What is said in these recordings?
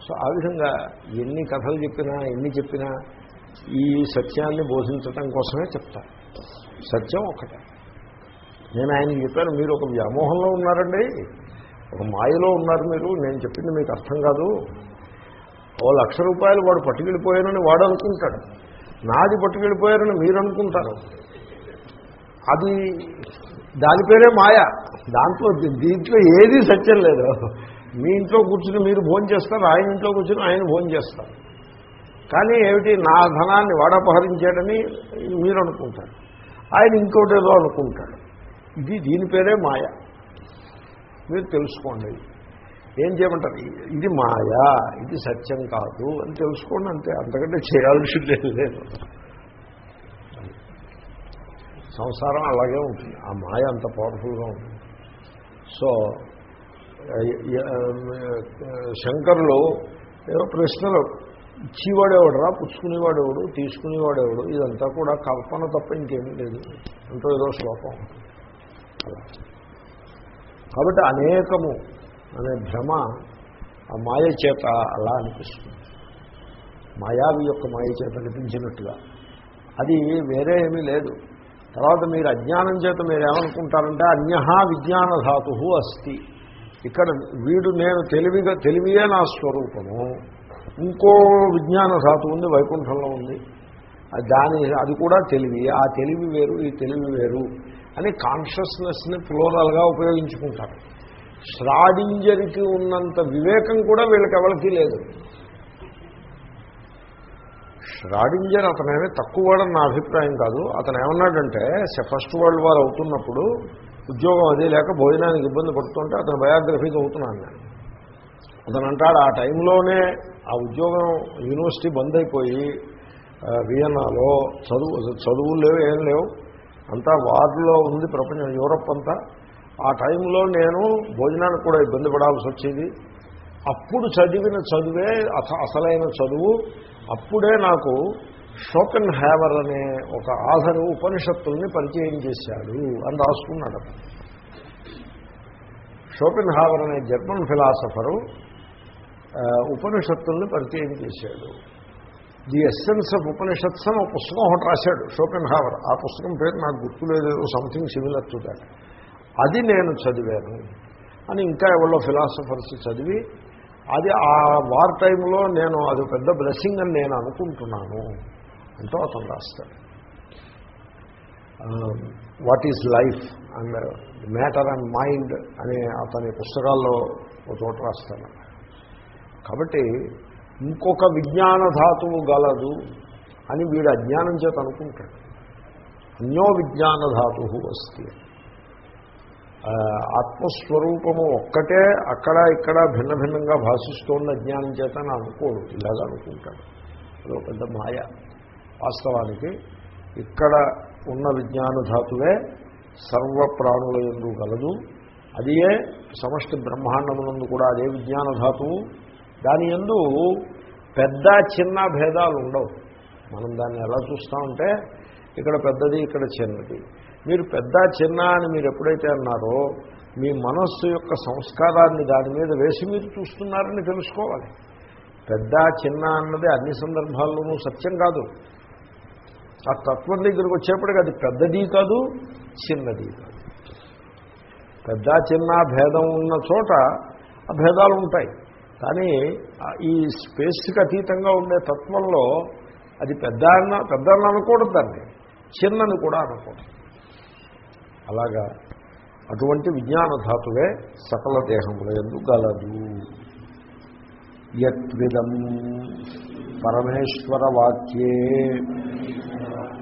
So ఆ విధంగా ఎన్ని కథలు చెప్పినా ఎన్ని చెప్పినా ఈ సత్యాన్ని బోధించటం కోసమే చెప్తారు. సత్యం ఒకటే నేను ఆయనకి చెప్పాను మీరు ఒక వ్యామోహంలో ఉన్నారండి. ఒక మాయలో ఉన్నారు మీరు. నేను చెప్పింది మీకు అర్థం కాదు. ఓ లక్ష రూపాయలు వాడు పట్టుకెళ్ళిపోయానని వాడు అనుకుంటాడు. నాది పట్టుకెళ్ళిపోయారని మీరు అనుకుంటారు. అది దాని పేరే మాయ. దాంట్లో దీంట్లో ఏది సత్యం లేదు. మీ ఇంట్లో కూర్చుని మీరు భోజనం చేస్తారు ఆయన ఇంట్లో కూర్చుని ఆయన భోజనం చేస్తారు. కానీ ఏమిటి నా ధనాన్ని వాడపహరించాడని మీరు అనుకుంటారు. ఆయన ఇంకోటి ఏదో అనుకుంటాడు. ఇది దీని పేరే మాయ. మీరు తెలుసుకోండి. ఏం చేయమంటారు? ఇది మాయ ఇది సత్యం కాదు అని తెలుసుకోండి అంతే. అంతకంటే చేయాల్సిందే లేదు. సంసారం అలాగే ఉంటుంది. ఆ మాయ అంత పవర్ఫుల్గా ఉంటుంది. సో శంకరులు ఏదో ప్రశ్నలు. ఇచ్చేవాడేవాడురా? పుచ్చుకునేవాడేవాడు? తీసుకునేవాడేవాడు? ఇదంతా కూడా కల్పన తప్ప ఇంకేమీ లేదు. అంటూ ఏదో శ్లోకం. కాబట్టి అనేకము అనే భ్రమ ఆ మాయ చేత అలా అనిపిస్తుంది. మాయావి యొక్క మాయ చేత అనిపించినట్టుగా అది వేరే ఏమీ లేదు. తర్వాత మీరు అజ్ఞానం చేత మీరు ఏమనుకుంటారంటే అన్య విజ్ఞాన ధాతు అస్తి. ఇక్కడ వీడు నేను తెలివిగా తెలివియే నా స్వరూపము. ఇంకో విజ్ఞాన ధాతు ఉంది వైకుంఠంలో ఉంది. దాని అది కూడా తెలివి. ఆ తెలివి వేరు ఈ తెలివి వేరు అని కాన్షియస్నెస్ని ఫ్లోరల్గా ఉపయోగించుకుంటారు. శ్రాడింజరికి ఉన్నంత వివేకం కూడా వీళ్ళకి ఎవరికి లేదు. ష్రాడింజర్ అతనేమి తక్కువ వాడని నా అభిప్రాయం కాదు. అతను ఏమన్నాడంటే ఫస్ట్ వరల్డ్ వార్ అవుతున్నప్పుడు ఉద్యోగం అదే లేక భోజనానికి ఇబ్బంది పడుతుంటే అతను బయోగ్రఫీ చదువుతున్నాను నేను. అతను అంటాడు ఆ టైంలోనే ఆ ఉద్యోగం యూనివర్సిటీ బంద్ అయిపోయి వియన్నాలో చదువు చదువులు లేవు ఏం లేవు. అంతా వార్డులో ఉంది ప్రపంచం యూరప్ అంతా. ఆ టైంలో నేను భోజనానికి కూడా ఇబ్బంది పడాల్సి వచ్చేది. అప్పుడు చదివిన చదువే అసలైన చదువు. అప్పుడే నాకు షోకన్ హ్యావర్ అనే ఒక ఆధరు ఉపనిషత్తుల్ని పరిచయం చేశాడు అని రాసుకున్నాడు షోపెన్ హావర్ అనే జర్మన్ ఫిలాసఫరు ఉపనిషత్తుల్ని పరిచయం చేశాడు. ది ఎస్సెన్స్ ఆఫ్ ఉపనిషత్స్ అని ఒక పుస్తకం ఒకటి రాశాడు షోపెన్ హావర్ ఆ పుస్తకం పేరు నాకు గుర్తులేదు సంథింగ్ సిమిలర్ టు దాట్ అది నేను చదివాను అని ఇంకా ఎవరో ఫిలాసఫర్స్ చదివి అది ఆ వార్ టైంలో నేను అది పెద్ద బ్లెస్సింగ్ అని నేను అనుకుంటున్నాను. అంటూ అతను రాస్తాడు. What is life and matter and mind అనే అతని పుస్తకాల్లో ఒక చోట రాస్తాను కాబట్టి ఇంకొక విజ్ఞాన ధాతువు గలదు అని వీడు అజ్ఞానం చేత అనుకుంటాడు. అన్యో విజ్ఞాన ధాతు వస్తే ఆత్మస్వరూపము ఒక్కటే అక్కడ ఇక్కడ భిన్న భిన్నంగా భాషిస్తోన్న అజ్ఞానం చేత అని అనుకోడు ఇలాగ అనుకుంటాడు. అదొక పెద్ద మాయ. వాస్తవానికి ఇక్కడ ఉన్న విజ్ఞాన ధాతువే సర్వ ప్రాణుల ఎందు గలదు. అదియే సమష్టి బ్రహ్మాండమునందు కూడా అదే విజ్ఞాన ధాతువు దాని ఎందు పెద్ద చిన్న భేదాలు ఉండవు. మనం దాన్ని ఎలా చూస్తామంటే ఇక్కడ పెద్దది ఇక్కడ చిన్నది. మీరు పెద్ద చిన్న అని మీరు ఎప్పుడైతే అన్నారో మీ మనస్సు యొక్క సంస్కారాన్ని దాని మీద వేసి మీరు చూస్తున్నారని తెలుసుకోవాలి. పెద్ద చిన్న అన్నది అన్ని సందర్భాల్లోనూ సత్యం కాదు. ఆ తత్వం దగ్గరికి వచ్చేప్పటికి అది పెద్దది కాదు చిన్నది కాదు. పెద్ద చిన్న భేదం ఉన్న చోట ఆ భేదాలు ఉంటాయి. కానీ ఈ స్పేస్కి అతీతంగా ఉండే తత్వంలో అది పెద్ద అన్న పెద్ద అన్న అనకూడదు దాన్ని. చిన్నని కూడా అనకూడదు. అలాగా అటువంటి విజ్ఞాన ధాతువే సకల దేహముల ఎందు గలదు. యత్విదం పరమేశ్వర వాక్యే.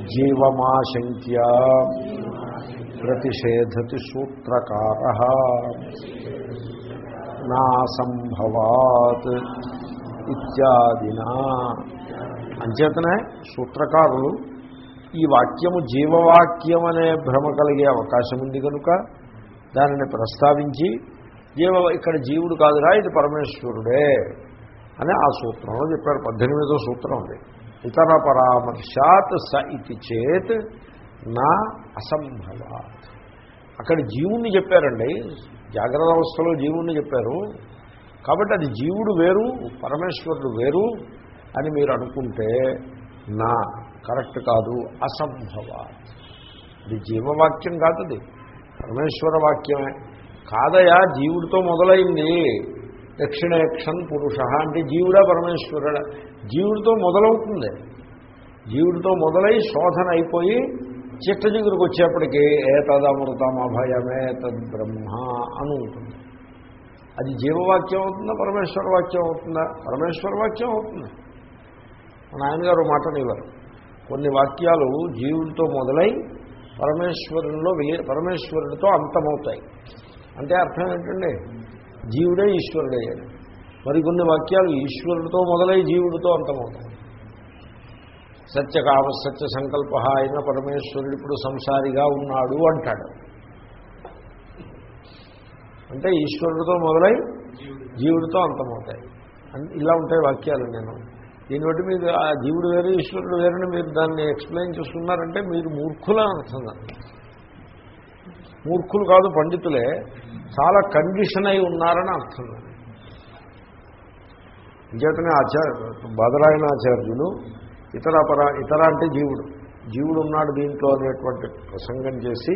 జీవమాశంక్య ప్రతిషేధతి సూత్రకార నా సంభవాత్ ఇత్యాదినా అంచేతనే సూత్రకారులు ఈ వాక్యము జీవవాక్యం అనే భ్రమ కలిగే అవకాశం ఉంది కనుక దానిని ప్రస్తావించి జీవ ఇక్కడ జీవుడు కాదురా ఇది పరమేశ్వరుడే అని ఆ సూత్రంలో చెప్పారు. పద్దెనిమిదో సూత్రం ఉంది ఇతర పరామర్శాత్ స ఇది చేత్ నా అసంభవాత్. అక్కడ జీవుణ్ణి చెప్పారండి. జాగ్రత్త అవస్థలో జీవుణ్ణి చెప్పారు. కాబట్టి అది జీవుడు వేరు పరమేశ్వరుడు వేరు అని మీరు అనుకుంటే నా కరెక్ట్ కాదు అసంభవాత్. ఇది జీవవాక్యం కాదు అది. పరమేశ్వర వాక్యమే. కాదయా జీవుడితో మొదలైంది. దక్షిణేక్షన్ పురుష అంటే జీవుడా పరమేశ్వరుడా. జీవుడితో మొదలవుతుంది. జీవుడితో మొదలై శోధన అయిపోయి చిట్ట జిగురికి వచ్చేప్పటికీ ఏతదమృతం అభయమే తద్బ్రహ్మ అని ఉంటుంది. అది జీవవాక్యం అవుతుందా పరమేశ్వర వాక్యం అవుతుందా? పరమేశ్వర వాక్యం అవుతుంది. మా నాయనగారు మాటనివ్వరు కొన్ని వాక్యాలు జీవుడితో మొదలై పరమేశ్వరుల్లో విలీ పరమేశ్వరుడితో అంతమవుతాయి. అంటే అర్థం ఏంటండి? జీవుడే ఈశ్వరుడయ్యాడు మరికొన్ని వాక్యాలు ఈశ్వరుడితో మొదలై జీవుడితో అంతమవుతాయి. సత్యకామ సత్య సంకల్ప అయిన పరమేశ్వరుడు ఇప్పుడు సంసారిగా ఉన్నాడు అంటాడు. అంటే ఈశ్వరుడితో మొదలై జీవుడితో అంతమవుతాయి. ఇలా ఉంటాయి వాక్యాలు నేను. దీన్ని బట్టి మీరు ఆ జీవుడు వేరు ఈశ్వరుడు వేరని మీరు దాన్ని ఎక్స్ప్లెయిన్ చేస్తున్నారంటే మీరు మూర్ఖులు అర్థం మూర్ఖులు కాదు పండితులే. చాలా కండిషన్ అయి ఉన్నారని అర్థం. ఇంకేతనే ఆచార్య బదరాయణ ఆచార్యులు ఇతర పర ఇతర అంటే జీవుడు. జీవుడు ఉన్నాడు దీంట్లో అనేటువంటి ప్రసంగం చేసి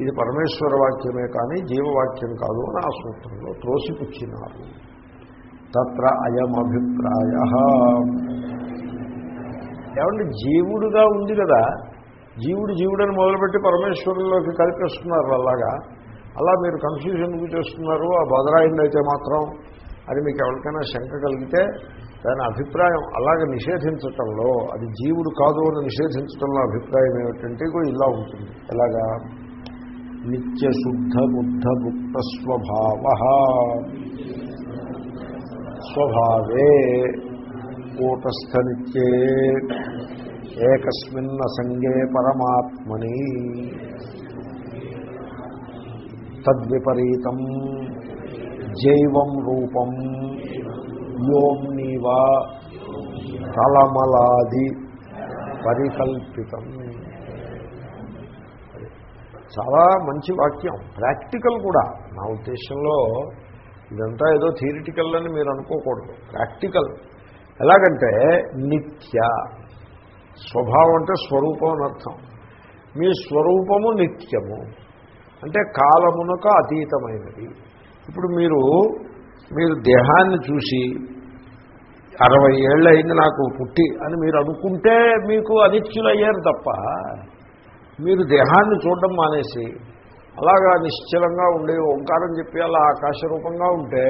ఇది పరమేశ్వర వాక్యమే కానీ జీవవాక్యం కాదు అని ఆ సూత్రంలో త్రోసిపుచ్చినారు. తత్ర అయం అభిప్రాయ ఏమంటే జీవుడుగా ఉంది కదా జీవుడు జీవుడని మొదలుపెట్టి పరమేశ్వరుల్లోకి కలిపేస్తున్నారు అలాగా. అలా మీరు కన్ఫ్యూజన్ చేస్తున్నారు? ఆ బదరాయింది అయితే మాత్రం అది మీకు ఎవరికైనా శంక కలిగితే దాని అభిప్రాయం అలాగ నిషేధించటంలో అది జీవుడు కాదు అని నిషేధించటంలో అభిప్రాయం ఏమిటంటే ఇలా ఉంటుంది. ఎలాగా? నిత్య శుద్ధ బుద్ధ గుప్త స్వభావ. స్వభావే కూటస్థ నిత్యే. ఏకస్మిన్న సంగే పరమాత్మని. తద్విపరీతం. జైవం రూపం. యోమ్నివ తలమలాది పరికల్పితం. చాలా మంచి వాక్యం. ప్రాక్టికల్ కూడా. నా ఉద్దేశంలో ఇదంతా ఏదో థియరిటికల్ అని మీరు అనుకోకూడదు. ప్రాక్టికల్. ఎలాగంటే నిత్య. స్వభావం అంటే స్వరూపం అని అర్థం. మీ స్వరూపము నిత్యము. అంటే కాలమునక అతీతమైనది. ఇప్పుడు మీరు మీరు దేహాన్ని చూసి అరవై ఏళ్ళు అయింది నాకు పుట్టి అని మీరు అనుకుంటే మీకు అనిత్యులయ్యారు తప్ప మీరు దేహాన్ని చూడడం మానేసి అలాగా నిశ్చలంగా ఉండి ఓంకారం చెప్పి అలా ఆకాశ రూపంగా ఉంటే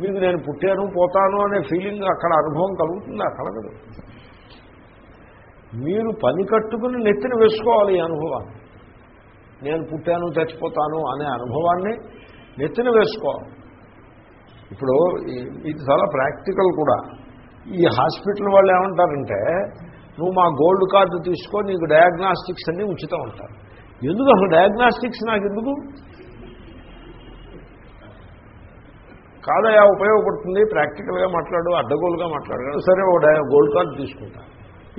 మీకు నేను పుట్టాను పోతాను అనే ఫీలింగ్ అక్కడ అనుభవం కలుగుతుంది? అక్కడ మీరు పని కట్టుకుని నెత్తిన వేసుకోవాలి ఈ అనుభవాన్ని. నేను పుట్టాను చచ్చిపోతాను అనే అనుభవాన్ని నెత్తిన వేసుకోవాలి ఇప్పుడు ఇది చాలా ప్రాక్టికల్ కూడా. ఈ హాస్పిటల్ వాళ్ళు ఏమంటారంటే నువ్వు మా గోల్డ్ కార్డు తీసుకో నీకు డయాగ్నాస్టిక్స్ అన్నీ ఉచితం ఉంటారు ఎందుకు అసలు డయాగ్నాస్టిక్స్ నాకు ఎందుకు కాదయా ఉపయోగపడుతుంది ప్రాక్టికల్గా మాట్లాడు అడ్డగోలుగా మాట్లాడు. సరే ఓ డయా గోల్డ్ కార్డు తీసుకుంటాను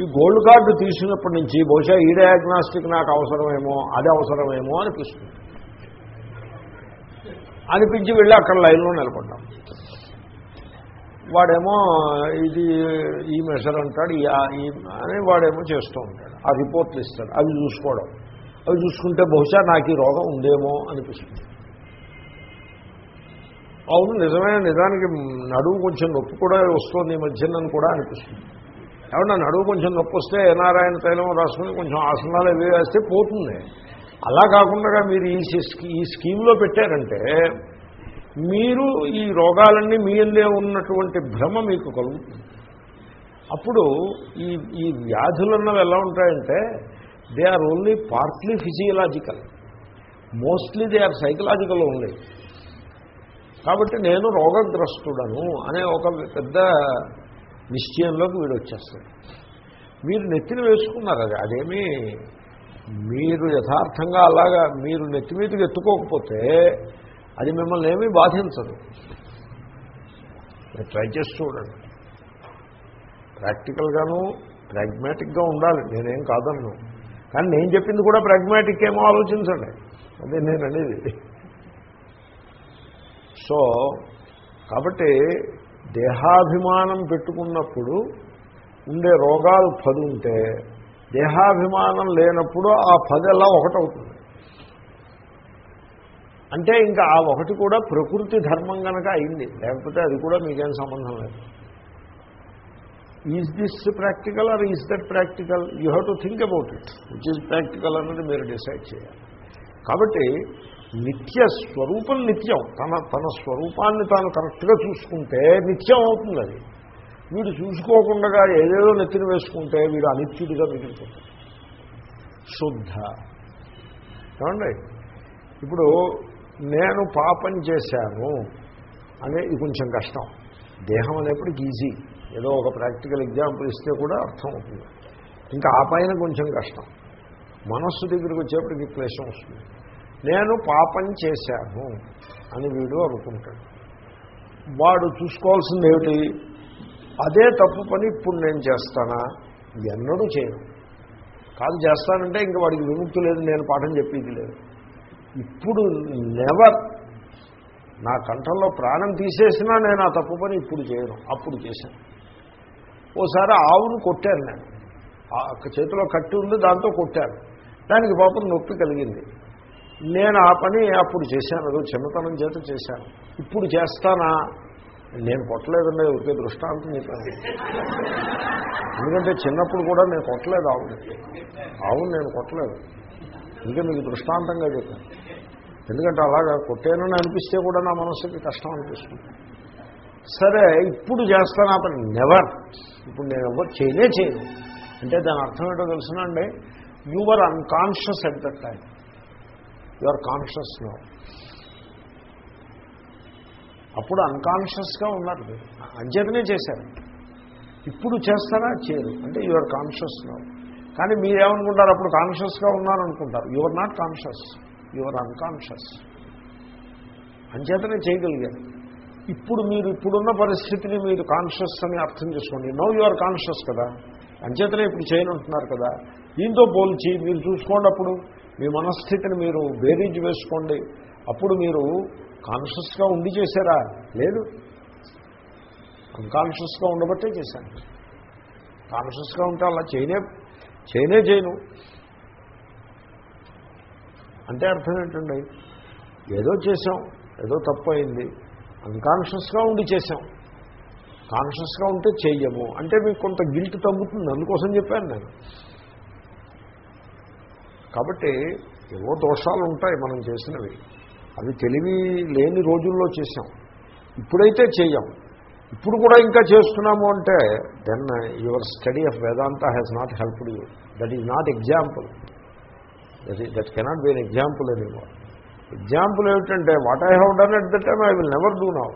ఈ గోల్డ్ కార్డు తీసినప్పటి నుంచి బహుశా ఈ డయాగ్నాస్టిక్ నాకు అవసరమేమో అది అవసరమేమో అనిపిస్తుంది. అనిపించి వెళ్ళి అక్కడ లైన్లో నిలబడ్డాం. వాడేమో ఇది ఈ మెషర్ అంటాడు ఈ అని వాడేమో చేస్తూ ఉంటాడు. ఆ రిపోర్ట్లు ఇస్తాడు అవి చూసుకోవడం. అవి చూసుకుంటే బహుశా నాకు ఈ రోగం ఉందేమో అనిపిస్తుంది. అవును నిజమే నిజానికి నడువు కొంచెం నొప్పి కూడా వస్తుంది ఈ మధ్యన కూడా అనిపిస్తుంది. ఏమన్నా నడువు కొంచెం నొప్పి వస్తే నారాయణ తైలం రాసుకుని కొంచెం ఆసనాలు ఇవి వేస్తే పోతుంది. అలా కాకుండా మీరు ఈ ఈ స్కీమ్లో పెట్టారంటే మీరు ఈ రోగాలన్నీ మీ ఎందే ఉన్నటువంటి భ్రమ మీకు కలుగుతుంది. అప్పుడు ఈ ఈ వ్యాధులు అన్నవి ఎలా ఉంటాయంటే they are only partly physiological. Mostly they are psychological only. కాబట్టి నేను రోగగ్రస్తుడను అనే ఒక పెద్ద నిశ్చయంలోకి వీడు వచ్చేస్తాడు. మీరు నెత్తిన వేసుకున్నారు అది. అదేమీ మీరు యథార్థంగా అలాగా మీరు నెత్తి మీదకి ఎత్తుకోకపోతే అది మిమ్మల్ని ఏమీ బాధించదు. మీరు ట్రై చేసి చూడండి. ప్రాక్టికల్గాను ప్రాగ్మాటిక్గా ఉండాలి. నేనేం కాదన్ను. కానీ నేను చెప్పింది కూడా ప్రాగ్మాటిక్ ఏమో ఆలోచించండి. అదే నేను అనేది. సో కాబట్టి దేహాభిమానం పెట్టుకున్నప్పుడు ఉండే రోగాలు పది ఉంటే దేహాభిమానం లేనప్పుడు ఆ పది అలా ఒకటవుతుంది. అంటే ఇంకా ఆ ఒకటి కూడా ప్రకృతి ధర్మం కనుక అయింది. లేకపోతే అది కూడా మీకేం సంబంధం లేదు. Is this practical or is that practical you have to think about it which is practical అన్నది మీరు డిసైడ్ చేయాలి. కాబట్టి నిత్య స్వరూపం నిత్యం. తన తన స్వరూపాన్ని తాను కరెక్ట్గా చూసుకుంటే నిత్యం అవుతుంది అది. వీడు చూసుకోకుండా ఏదేదో నెత్తిన వేసుకుంటే వీడు అనిత్యుడిగా మిగిలిపోతాడు. శుద్ధ. ఏమండి? ఇప్పుడు నేను పాపం చేశాను అనే ఇది కొంచెం కష్టం. దేహం అనేప్పటికి ఈజీ ఏదో ఒక ప్రాక్టికల్ ఎగ్జాంపుల్ ఇస్తే కూడా అర్థం అవుతుంది. ఇంకా ఆ పైన కొంచెం కష్టం. మనస్సు దగ్గరికి వచ్చేప్పటికి క్లేశం వస్తుంది. నేను పాపం చేశాను అని వీడు అనుకుంటాడు. వాడు చూసుకోవాల్సింది ఏమిటి? అదే తప్పు పని ఇప్పుడు నేను చేస్తానా? ఎన్నడూ చేయను. కాదు చేస్తానంటే ఇంక వాడికి విముక్తి లేదు నేను పాఠం చెప్పేది లేదు. ఇప్పుడు నెవర్ నా కంఠంలో ప్రాణం తీసేసినా నేను ఆ తప్పు పని ఇప్పుడు చేయను అప్పుడు చేశాను. ఓసారి ఆవును కొట్టాను నేను. ఆ చేతిలో కట్టి ఉంది దాంతో కొట్టాను. దానికి పాపం నొప్పి కలిగింది. నేను ఆ పని అప్పుడు చేశాను. అదో చిన్నతనం చేత చేశాను. ఇప్పుడు చేస్తానా? నేను కొట్టలేదండి ఒకే దృష్టాంతం చెప్పాను. ఎందుకంటే చిన్నప్పుడు కూడా నేను కొట్టలేదు ఆవుని ఆవును నేను కొట్టలేదు. ఇంకా మీకు దృష్టాంతంగా చెప్పాను. ఎందుకంటే అలాగా కొట్టేనని అనిపిస్తే కూడా నా మనస్సుకి కష్టం అనిపిస్తుంది. సరే ఇప్పుడు చేస్తాను ఆ పని? నెవర్ ఇప్పుడు నేను ఎవరు చేయనే చేయను. అంటే దాని అర్థం ఏంటో తెలుసునండి. You unconscious at that time you are conscious no అప్పుడు అన్కాన్షియస్గా ఉన్నారు. మీరు అంచేతనే చేశారు. ఇప్పుడు చేస్తారా? చేయరు. అంటే యు ఆర్ కాన్షియస్ నో కానీ మీరేమనుకుంటారు? అప్పుడు కాన్షియస్గా ఉన్నారనుకుంటారు. You are not conscious you are unconscious అంచేతనే చేయగలిగారు. ఇప్పుడు మీరు ఇప్పుడున్న పరిస్థితిని మీరు కాన్షియస్ అని అర్థం చేసుకోండి. నో యు ఆర్ కాన్షియస్ కదా. అంచేతనే ఇప్పుడు చేయనంటున్నారు కదా. దీంతో పోల్చి మీరు చూసుకోండి అప్పుడు. మీ మనస్థితిని మీరు బేరీజ్ వేసుకోండి. అప్పుడు మీరు కాన్షియస్గా ఉండి చేశారా? లేదు. అన్కాన్షియస్గా ఉండబట్టే చేశాను. కాన్షియస్గా ఉంటే అలా చేయనే చేయనే చేయను. అంటే అర్థం ఏంటండి? ఏదో చేసాం ఏదో తప్పు అయింది. అన్కాన్షియస్గా ఉండి చేసాం కాన్షియస్గా ఉంటే చెయ్యము. అంటే మీకు కొంత గిల్ట్ తగ్గుతుంది. అందుకోసం చెప్పాను నేను. కాబట్టి ఏవో దోషాలు ఉంటాయి మనం చేసినవి. అవి తెలివి లేని రోజుల్లో చేసాం ఇప్పుడైతే చేయం. ఇప్పుడు కూడా ఇంకా చేస్తున్నాము అంటే then your study of Vedanta has not helped you that is not example that that cannot be an example anymore example ఏమిటంటే what I have done at the time I will never do now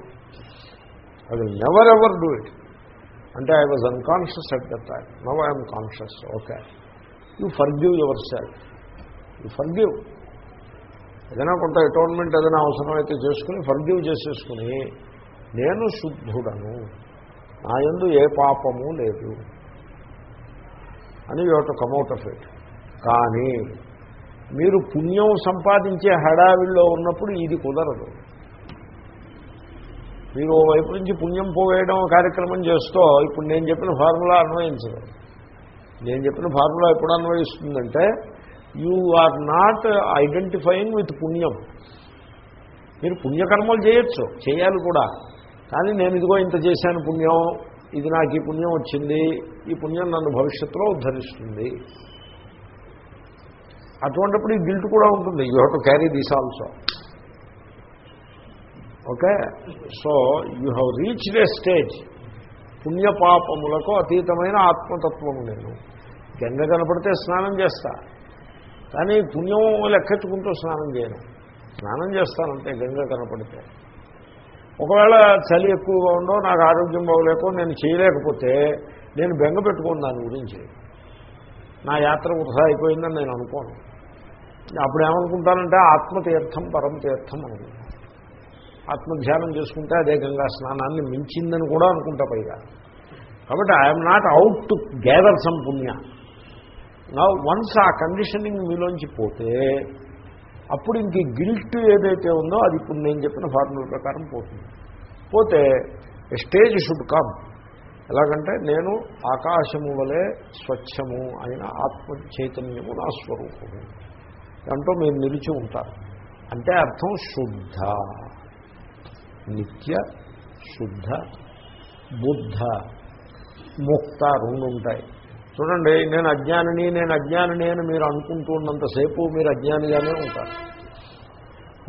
I will never ever do it అంటే I was unconscious at the time now I'm conscious okay you forgive yourself forgive ఏదైనా కొంత atonement ఏదైనా అవసరమైతే చేసుకుని forgive చేసేసుకుని నేను శుద్ధుడను. నా ఎందు ఏ పాపము లేదు. అని you to come out of it కానీ మీరు పుణ్యం సంపాదించే హడావిల్లో ఉన్నప్పుడు ఇది కుదరదు. మీరు ఓ వైపు నుంచి పుణ్యం పోవేయడం కార్యక్రమం చేస్తూ ఇప్పుడు నేను చెప్పిన ఫార్ములా అన్వయించదు నేను చెప్పిన ఫార్ములా ఎప్పుడు అన్వయిస్తుందంటే you are not identifying with పుణ్యం. మీరు పుణ్యకర్మలు చేయొచ్చు చేయాలి కూడా. కానీ నేను ఇదిగో ఇంత చేశాను పుణ్యం ఇది నాకు ఈ పుణ్యం వచ్చింది ఈ పుణ్యం నన్ను భవిష్యత్తులో ఉద్ధరిస్తుంది. అటువంటిప్పుడు ఈ గిల్ట్ కూడా ఉంటుంది. You have to carry this also okay so you have reached a stage పుణ్యపాపములకు అతీతమైన ఆత్మతత్వము నేను. గంగ కనపడితే స్నానం చేస్తా. కానీ పుణ్యం లెక్కెట్టుకుంటూ స్నానం చేయను. స్నానం చేస్తానంటే గంగ కనపడితే. ఒకవేళ చలి ఎక్కువగా ఉండో నాకు ఆరోగ్యం బాగోలేకో నేను చేయలేకపోతే నేను బెంగ పెట్టుకోను దాని గురించి. నా యాత్ర వృధా అయిపోయిందని నేను అనుకోను. అప్పుడు ఏమనుకుంటానంటే ఆత్మతీర్థం పరమ తీర్థం అనుకుంటాను ఆత్మధ్యానం చేసుకుంటే అదే గంగా స్నానాన్ని మించిందని కూడా అనుకుంటా పైగా. కాబట్టి I'm not out to gather some పుణ్య. నా వన్స్ ఆ కండిషనింగ్ మీలోంచి పోతే అప్పుడు ఇంక గిల్ట్ ఏదైతే ఉందో అది ఇప్పుడు నేను చెప్పిన ఫార్ములా ప్రకారం పోతుంది. పోతే స్టేజ్ షుడ్ కమ్ ఎలాగంటే నేను ఆకాశము వలె స్వచ్ఛము అయిన ఆత్మ చైతన్యము నా స్వరూపము. దాంట్లో మీరు నిలిచి ఉంటారు. అంటే అర్థం శుద్ధ. నిత్య శుద్ధ బుద్ధ. ముక్త రెండు ఉంటాయి చూడండి నేను అజ్ఞానిని నేను అజ్ఞానిని అని మీరు అనుకుంటూ ఉన్నంతసేపు మీరు అజ్ఞానిగానే ఉంటారు.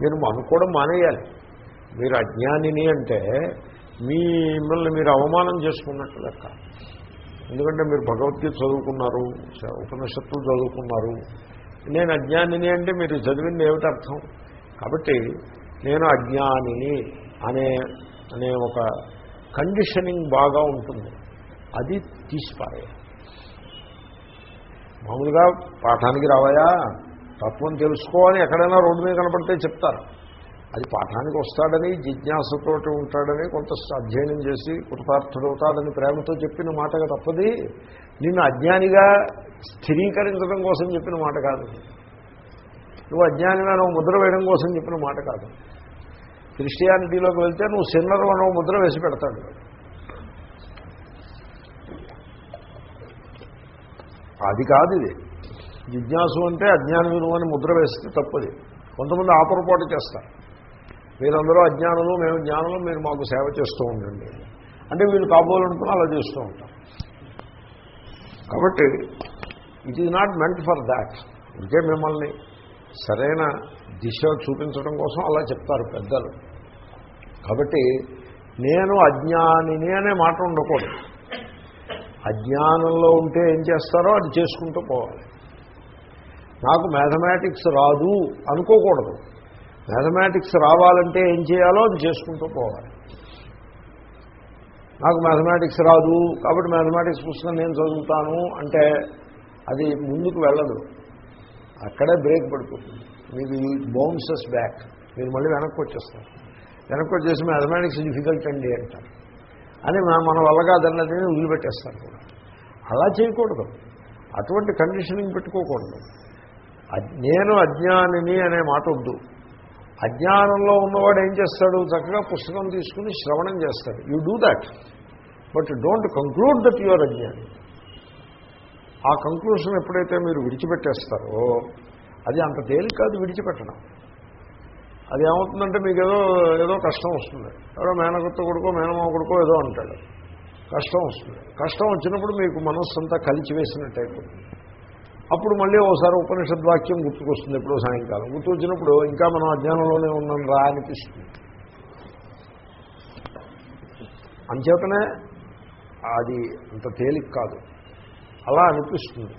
మీరు అనుకోవడం మానేయాలి. మీరు అజ్ఞానిని అంటే మిమ్మల్ని మీరు అవమానం చేసుకున్నట్టు లెక్క. ఎందుకంటే మీరు భగవద్గీత చదువుకున్నారు ఉపనిషత్తులు చదువుకున్నారు. నేను అజ్ఞానిని అంటే మీరు చదివింది ఏమిటి అర్థం కాబట్టి నేను అజ్ఞానిని అనే అనే ఒక కండిషనింగ్ బాగా ఉంటుంది. అది తీసిపారేయాలి. మామూలుగా పాఠానికి రావాయా? తత్వం తెలుసుకోవాలని ఎక్కడైనా రోడ్డు మీద కనపడితే చెప్తారు. అది పాఠానికి వస్తాడని జిజ్ఞాసతోటి ఉంటాడని కొంత అధ్యయనం చేసి కృతార్థుడవుతాడని ప్రేమతో చెప్పిన మాటగా తప్పది. నిన్ను అజ్ఞానిగా స్థిరీకరించడం కోసం చెప్పిన మాట కాదు. నువ్వు అజ్ఞానిగా నువ్వు ముద్ర వేయడం కోసం చెప్పిన మాట కాదు. క్రిస్టియానిటీలోకి వెళ్తే నువ్వు సిన్నర్ అనో ముద్ర వేసి పెడతాడు. అది కాదు ఇది. జిజ్ఞాసు అంటే అజ్ఞానులు అని ముద్ర వేస్తే తప్పది. కొంతమంది ఆపరపాటు చేస్తారు. మీరందరూ అజ్ఞానులు మేము జ్ఞానులు మీరు మాకు సేవ చేస్తూ ఉండండి. అంటే వీళ్ళు కాబోలనుకుని అలా చేస్తూ ఉంటాం కాబట్టి it is not meant for that ఇంకే మిమ్మల్ని సరైన దిశ చూపించడం కోసం అలా చెప్తారు పెద్దలు. కాబట్టి నేను అజ్ఞానిని అనే మాట ఉండకూడదు. అజ్ఞానంలో ఉంటే ఏం చేస్తారో అది చేసుకుంటూ పోవాలి. నాకు మ్యాథమెటిక్స్ రాదు అనుకోకూడదు. మ్యాథమెటిక్స్ రావాలంటే ఏం చేయాలో అది చేసుకుంటూ పోవాలి. నాకు మ్యాథమెటిక్స్ రాదు కాబట్టి మ్యాథమెటిక్స్ పుస్తకం నేను చదువుతాను అంటే అది ముందుకు వెళ్ళదు. అక్కడే బ్రేక్ పడిపోతుంది. మీకు బౌన్సెస్ బ్యాక్ మీరు మళ్ళీ వెనక్కి వచ్చేస్తారు. వెనక్కి వచ్చేసి మ్యాథమెటిక్స్ డిఫికల్ట్ అండి అంటారు. అని మన వల్ల కాదన్నది వదిలిపెట్టేస్తారు అలా చేయకూడదు. అటువంటి కండిషనింగ్ పెట్టుకోకూడదు. నేను అజ్ఞానిని అనే మాట వద్దు. అజ్ఞానంలో ఉన్నవాడు ఏం చేస్తాడు? చక్కగా పుస్తకం తీసుకుని శ్రవణం చేస్తాడు. You do that but don't conclude that you're అజ్ఞాని. ఆ కంక్లూషన్ ఎప్పుడైతే మీరు విడిచిపెట్టేస్తారో అది అంత తేలిక కాదు విడిచిపెట్టడం. అది ఏమవుతుందంటే మీకు ఏదో ఏదో కష్టం వస్తుంది. ఎవరో మేనగుత్త కొడుకో మేనమావ కొడుకో ఏదో అంటాడు. కష్టం వస్తుంది. కష్టం వచ్చినప్పుడు మీకు మనస్సు అంతా కలిచివేసినట్టు అయిపోతుంది. అప్పుడు మళ్ళీ ఓసారి ఉపనిషద్వాక్యం గుర్తుకొస్తుంది ఎప్పుడో సాయంకాలం. గుర్తు వచ్చినప్పుడు ఇంకా మనం అజ్ఞానంలోనే ఉన్నాం రా అనిపిస్తుంది. అంచేతనే అది అంత తేలిక కాదు. అలా అనిపిస్తుంది.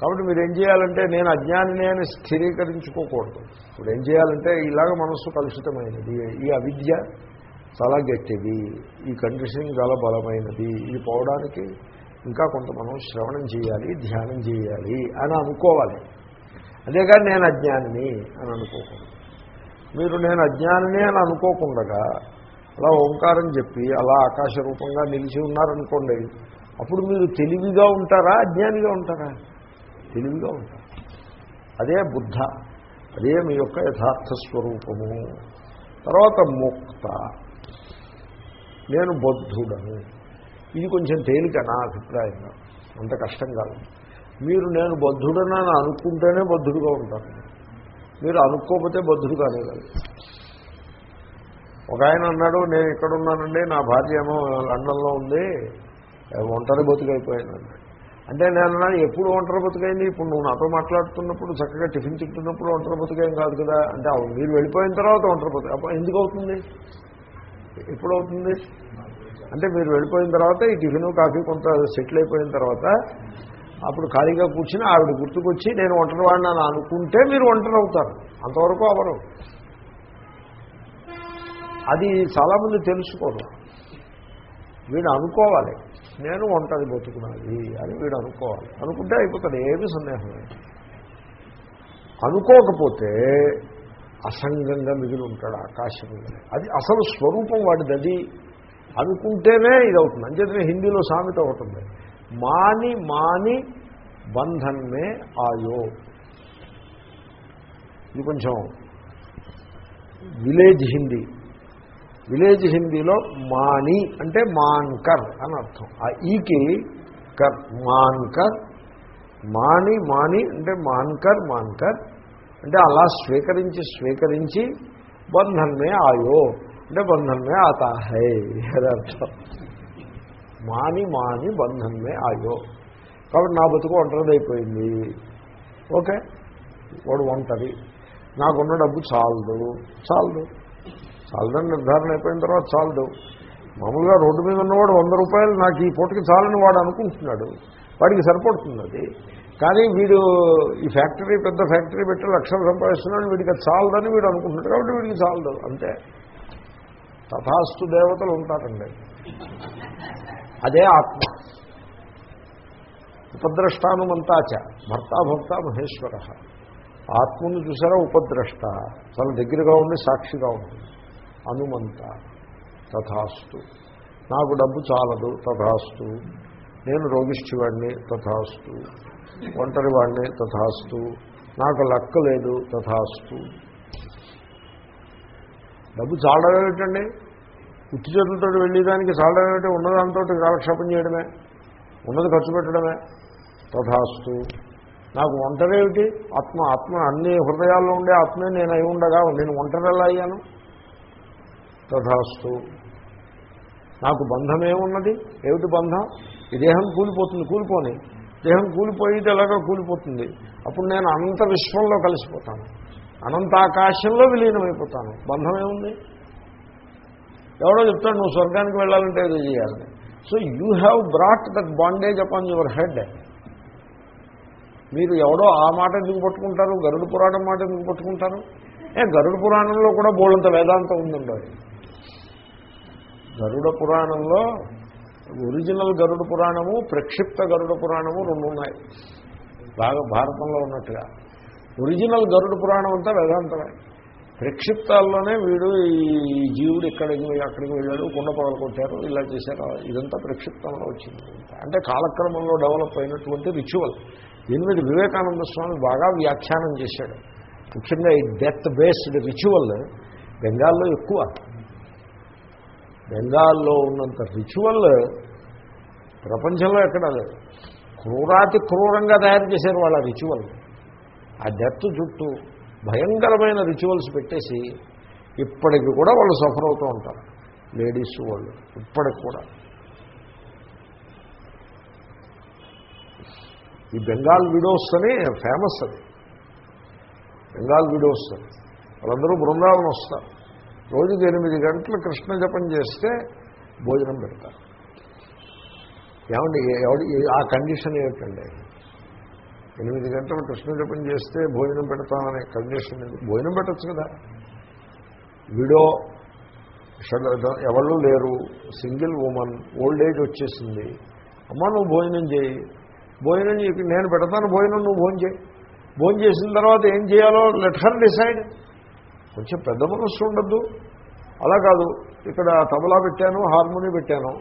కాబట్టి మీరు ఏం చేయాలంటే నేను అజ్ఞానినే అని స్థిరీకరించుకోకూడదు. ఇప్పుడు ఏం చేయాలంటే ఇలాగ మనస్సు కలుషితమైనది. ఈ అవిద్య చాలా గట్టిది. ఈ కండిషనింగ్ చాలా బలమైనది. ఇది పోవడానికి ఇంకా కొంత మనం శ్రవణం చేయాలి ధ్యానం చేయాలి అని అనుకోవాలి. అంతేకాని నేను అజ్ఞానిని అని అనుకోకూడదు. మీరు నేను అజ్ఞానిని అని అనుకోకుండగా అలా ఓంకారం చెప్పి అలా ఆకాశ రూపంగా నిలిచి ఉన్నారనుకోండి అప్పుడు మీరు తెలివిగా ఉంటారా అజ్ఞానిగా ఉంటారా? తెలివిగా ఉంటారు. అదే బుద్ధ. అదే మీ యొక్క యథార్థ స్వరూపము. తర్వాత ముక్త. నేను బుద్ధుడను. ఇది కొంచెం తేలిక నా అభిప్రాయంగా అంత కష్టం కాదు. మీరు నేను బద్ధుడనని అనుకుంటేనే బద్ధుడుగా ఉంటారు మీరు అనుకోకపోతే బద్ధుడు కానేగాదు ఒక ఆయన అన్నాడు నేను ఇక్కడున్నానండి నా భార్య ఏమో లండన్లో ఉంది ఒంటరి బతుకైపోయానండి అంటే నేను అన్నాను ఎప్పుడు ఒంటరి బతుకైంది ఇప్పుడు నువ్వు నాతో మాట్లాడుతున్నప్పుడు చక్కగా టిఫిన్ తింటున్నప్పుడు ఒంటరి బతుకేం కాదు కదా. అంటే మీరు వెళ్ళిపోయిన తర్వాత ఒంటరి బతుక అప్పుడు ఎందుకు అవుతుంది? ఎప్పుడు అవుతుంది అంటే మీరు వెళ్ళిపోయిన తర్వాత ఈ టిఫిన్ కాఫీ కొంత సెటిల్ అయిపోయిన తర్వాత అప్పుడు ఖాళీగా కూర్చుని ఆవిడ గుర్తుకొచ్చి నేను ఒంటరి వాడిని అని అనుకుంటే మీరు ఒంటరి అవుతారు. అంతవరకు అవరు. అది చాలామంది తెలుసుకోరు. వీడు అనుకోవాలి. నేను ఒంటరి బతుకున్నది అని వీడు అనుకోవాలి. అనుకుంటే అయిపోతాడు ఏమి సందేహం లేదు. అనుకోకపోతే అసంగంగా మిగిలి ఉంటాడు ఆకాశం అది అసలు స్వరూపం వాడిది అది అనుకుంటేనే ఇది అవుతుంది అంచేతనే హిందీలో సామెత అవుతుంది మాని మాని బంధన్మే ఆయో. ఇది కొంచెం విలేజ్ హిందీ. విలేజ్ హిందీలో మాని అంటే మాన్కర్ అని అర్థం. ఆ ఈకి కర్ మాన్కర్ మాని మాని అంటే మాన్కర్ మాన్కర్ అంటే అలా స్వీకరించి స్వీకరించి బంధన్మే ఆయో అంటే బంధన్మే ఆతాహై అది అర్థం. మాని మాని బంధన్మే ఆయో. కాబట్టి నా బతుకు ఒంటరిదైపోయింది. ఓకే? వాడు ఒంటరి. నాకున్న డబ్బు చాలదు. చాలదు. చాలదని నిర్ధారణ అయిపోయిన తర్వాత చాలదు. మామూలుగా రోడ్డు మీద ఉన్నవాడు వంద రూపాయలు నాకు ఈ పూటకి చాలని వాడు అనుకుంటున్నాడు. వాడికి సరిపడుతుంది అది. కానీ వీడు ఈ ఫ్యాక్టరీ పెద్ద ఫ్యాక్టరీ పెట్టి లక్షలు సంపాదిస్తున్నాడు వీడికి అది చాలదని వీడు అనుకుంటున్నాడు. కాబట్టి వీడికి చాలదు. అంతే. తథాస్తు దేవతలు ఉంటారండి. అదే ఆత్మ. ఉపద్రష్టానుమంతాచ భర్త భక్త మహేశ్వర. ఆత్మను చూసారా? ఉపద్రష్ట. చాలా దగ్గరగా ఉండి సాక్షిగా ఉంటుంది అనుమంత. తథాస్తు. నాకు డబ్బు చాలదు. తథాస్తు. నేను రోగిష్టివాడిని తథాస్తు. ఒంటరి వాడిని తథాస్తు. నాకు లక్క లేదు తథాస్తు. డబ్బు చాలడం ఏమిటండి? ఉత్తి చేతులతో వెళ్ళేదానికి చాలడం ఏమిటి? ఉన్నదాంతో కాలక్షేపం చేయడమే. ఉన్నది ఖర్చు పెట్టడమే. తథాస్తు. నాకు ఒంటరేమిటి ఆత్మ ఆత్మ అన్ని హృదయాల్లో ఉండే ఆత్మే నేను అయి ఉండగా నేను ఒంటరి ఎలా అయ్యాను? తథాస్తు. నాకు బంధం ఏమున్నది? ఏమిటి బంధం? ఈ దేహం కూలిపోతుంది కూలిపోని. దేహం కూలిపోయేది ఎలాగో కూలిపోతుంది. అప్పుడు నేను అనంత విశ్వంలో కలిసిపోతాను. అనంత ఆకాశంలో విలీనమైపోతాను. బంధం ఏముంది? ఎవడో చెప్తాడు నువ్వు స్వర్గానికి వెళ్ళాలంటే ఏదో చేయాలని so you have brought that bondage upon your head మీరు ఎవడో ఆ మాట ఎందుకు పట్టుకుంటారు? గరుడు పురాణం మాట ఎందుకు పట్టుకుంటారు? ఏ గరుడ పురాణంలో కూడా బోలంత వేదాంతం ఉందండి. గరుడ పురాణంలో ఒరిజినల్ గరుడ పురాణము ప్రక్షిప్త గరుడ పురాణము రెండు ఉన్నాయి బాగా భారతంలో ఉన్నట్టుగా. ఒరిజినల్ గరుడ పురాణం అంతా వేదాంతమే. ప్రక్షిప్తాల్లోనే వీడు ఈ జీవుడు ఇక్కడికి అక్కడికి వెళ్ళాడు కుండ పొగలు కొట్టారు ఇలా చేశారు. ఇదంతా ప్రక్షిప్తంలో వచ్చింది. అంటే కాలక్రమంలో డెవలప్ అయినటువంటి రిచువల్. దీని మీద వివేకానంద స్వామి బాగా వ్యాఖ్యానం చేశాడు. ముఖ్యంగా ఈ డెత్ బేస్డ్ రిచువల్ బెంగాల్లో ఎక్కువ. బెంగాల్లో ఉన్నంత రిచువల్ ప్రపంచంలో ఎక్కడా లేదు. క్రూరాతి క్రూరంగా తయారు చేశారు వాళ్ళ రిచువల్ ఆ డెత్ చుట్టూ భయంకరమైన రిచువల్స్ పెట్టేసి ఇప్పటికి కూడా వాళ్ళు సఫర్ అవుతూ ఉంటారు. లేడీస్ వాళ్ళు ఇప్పటికి కూడా. ఈ బెంగాల్ విడోస్ అని ఫేమస్ అది. బెంగాల్ విడోస్ వాళ్ళందరూ బృందావనం వస్తారు రోజుకి ఎనిమిది గంటలు కృష్ణ జపం చేస్తే భోజనం పెడతారు. ఏమండి ఎవడి ఆ కండిషన్ ఏమిటండి? ఎనిమిది గంటలు కృష్ణ జపం చేస్తే భోజనం పెడతామనే కండిషన్ భోజనం పెట్టచ్చు కదా. విడో ఎవళ్ళు లేరు. సింగిల్ ఉమెన్ ఓల్డ్ ఏజ్ వచ్చేసింది. అమ్మ నువ్వు భోజనం చేయి. భోజనం నేను పెడతాను భోజనం నువ్వు భోజనం చేయి. భోజనం చేసిన తర్వాత ఏం చేయాలో లెట్ హర్ డిసైడ్. కొంచెం పెద్ద మనస్సు ఉండద్దు. అలా కాదు ఇక్కడ తబలా పెట్టాను హార్మోని పెట్టాను.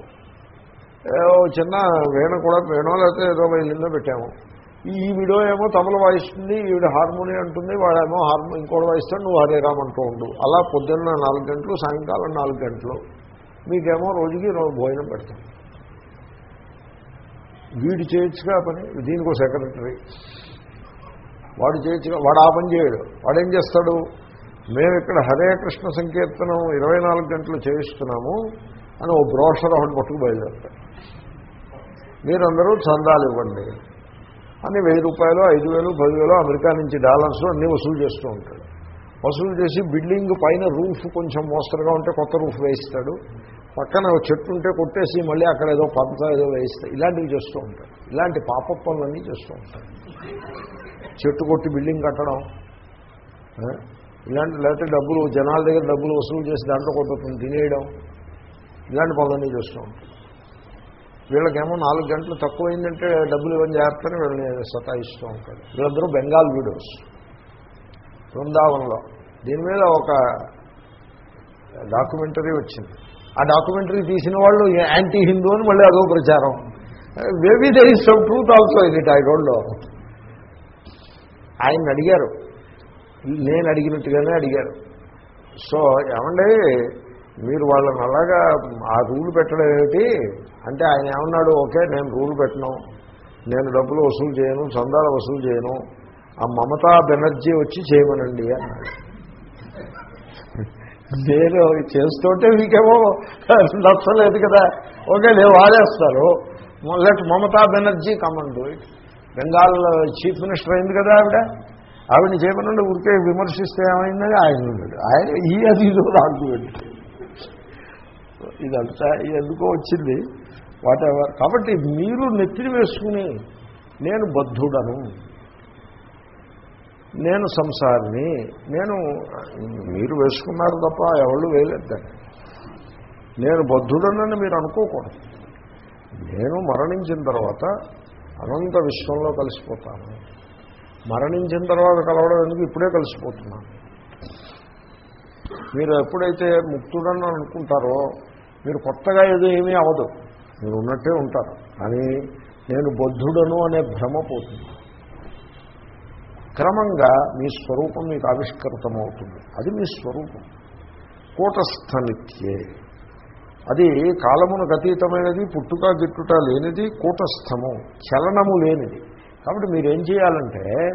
చిన్న వేణ కూడా వేణో లేకపోతే ఏదో వైలిన్లో పెట్టాము. ఈ వీడియో ఏమో తబల వాయిస్తుంది ఈవిడ హార్మోని అంటుంది వాడేమో హార్మో ఇంకోటి వాయిస్తాడు నువ్వు హరే రామ్ అంటూ ఉండు. అలా పొద్దున్న నాలుగు గంటలు సాయంకాలం నాలుగు గంటలు. మీకేమో రోజుకి భోజనం పెడతాం. వీడు చేయొచ్చుగా పని? దీనికి ఒక సెక్రటరీ వాడు చేయొచ్చుగా వాడు ఆ పని చేయడు. వాడేం చేస్తాడు? మేము ఇక్కడ హరే కృష్ణ సంకీర్తనం ఇరవై నాలుగు గంటలు చేయిస్తున్నాము అని ఓ బ్రోషర్ ఒకటి పట్టుకు బయలుదేరుతారు. మీరందరూ చందాలు ఇవ్వండి. అని వెయ్యి రూపాయలు ఐదు వేలు పదివేలు అమెరికా నుంచి డాలర్స్ అన్నీ వసూలు చేస్తూ ఉంటాడు వసూలు చేసి బిల్డింగ్ పైన రూఫ్ కొంచెం మోస్తరుగా ఉంటే కొత్త రూఫ్ వేయిస్తాడు. పక్కన చెట్టు ఉంటే కొట్టేసి మళ్ళీ అక్కడ ఏదో పంత ఏదో వేయిస్తాడు ఇలాంటివి చేస్తూ ఉంటాడు ఇలాంటి పాప పనులన్నీ చేస్తూ ఉంటాడు చెట్టు కొట్టి బిల్డింగ్ కట్టడం ఇలాంటి లేకపోతే డబ్బులు జనాల దగ్గర డబ్బులు వసూలు చేసి దాంట్లో కొట్టుకుని తినేయడం ఇలాంటి పనులన్నీ చేస్తూ ఉంటాడు వీళ్ళకేమో నాలుగు గంటలు తక్కువైందంటే డబ్బులు ఇవ్వని చేస్తారని వీళ్ళని సతాయిస్తూ ఉంటాడు వీళ్ళందరూ బెంగాల్ వీడియోస్. బృందావనంలో. దీని మీద ఒక డాక్యుమెంటరీ వచ్చింది. ఆ డాక్యుమెంటరీ తీసిన వాళ్ళు యాంటీ హిందూ అని మళ్ళీ అదో ప్రచారం. Maybe there is some truth also in it I don't know. ఆయన అడిగారు నేను అడిగినట్టుగానే అడిగారు. సో ఏమండి మీరు వాళ్ళని అలాగా ఆ రూల్ పెట్టడం ఏమిటి? అంటే ఆయన ఏమన్నాడు ఓకే నేను రూల్ పెట్టను. నేను డబ్బులు వసూలు చేయను చందాలు వసూలు చేయను. ఆ మమతా బెనర్జీ వచ్చి చేయమనండి అన్నాడు. నేను చేస్తుంటే మీకేమో నచ్చలేదు కదా. ఓకే నేను వాడేస్తారు let Mamata Banerjee come on do it Bengal chief minister అయింది కదా ఆవిడ. ఆవిడని చేయకుండా ఊరికే విమర్శిస్తే ఏమైందని ఆయన ఉన్నాడు ఆయన ఈ అది ఇదో ఆర్గ్యుమెంట్ ఇదంతా ఎందుకో వచ్చింది. వాట్ ఎవర్ కాబట్టి మీరు నెత్తిని వేసుకుని నేను బద్ధుడను. నేను సంసారిని. నేను మీరు వేసుకున్నారు తప్ప ఎవళ్ళు వేయలేదండి నేను బద్ధుడనని మీరు అనుకోకూడదు. నేను మరణించిన తర్వాత అనంత విశ్వంలో కలిసిపోతాను. మరణించిన తర్వాత కలవడం ఎందుకు? ఇప్పుడే కలిసిపోతున్నాను మీరు ఎప్పుడైతే ముక్తుడని అనుకుంటారో మీరు కొత్తగా ఏదో ఏమీ అవ్వదు. మీరు ఉన్నట్టే ఉంటారు. కానీ నేను బుద్ధుడను అనే భ్రమ పోతుంది. క్రమంగా మీ స్వరూపం మీకు ఆవిష్కృతమవుతుంది. అది మీ స్వరూపం. కూటస్థనిత్యే. అది కాలమునకు అతీతమైనది పుట్టుక గిట్టుట లేనిది కూటస్థము చలనము లేనిది. కాబట్టి మీరేం చేయాలంటే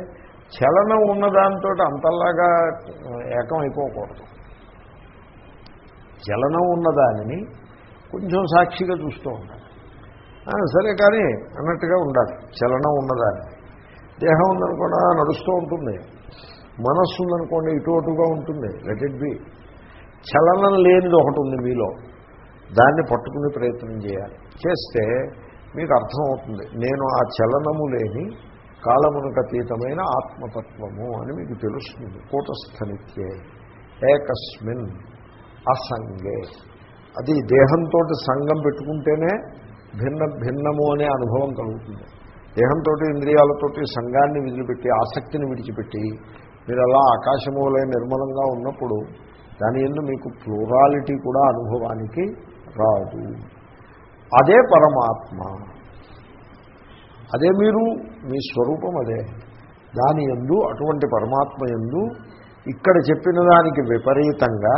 చలనం ఉన్నదాంతో అంతల్లాగా ఏకం అయిపోకూడదు. చలనం ఉన్నదానిని కొంచెం సాక్షిగా చూస్తూ ఉండాలి. సరే కానీ అన్నట్టుగా ఉండాలి. చలనం ఉన్నదాన్ని. దేహం ఉందనుకోండి నడుస్తూ ఉంటుంది. మనస్సు ఉందనుకోండి ఇటు అటుగా ఉంటుంది. లెట్ ఇట్ బి చలనం లేనిది ఒకటి ఉంది మీలో. దాన్ని పట్టుకునే ప్రయత్నం చేయాలి. చేస్తే మీకు అర్థమవుతుంది. నేను ఆ చలనము లేని కాలమునకు అతీతమైన ఆత్మతత్వము అని మీకు తెలుస్తుంది. కూటస్థనిత్యే ఏకస్మిన్ అసంగే. అది దేహంతో సంఘం పెట్టుకుంటేనే భిన్న భిన్నము అనే అనుభవం కలుగుతుంది. దేహంతో ఇంద్రియాలతోటి సంఘాన్ని విదిలిపెట్టి ఆసక్తిని విడిచిపెట్టి మీరు అలా ఆకాశములై నిర్మలంగా ఉన్నప్పుడు దాని ఎందు మీకు ప్లూరాలిటీ కూడా అనుభవానికి రాదు. అదే పరమాత్మ. అదే మీరు మీ స్వరూపం అదే. దాని ఎందు అటువంటి పరమాత్మ ఎందు ఇక్కడ చెప్పిన దానికి విపరీతంగా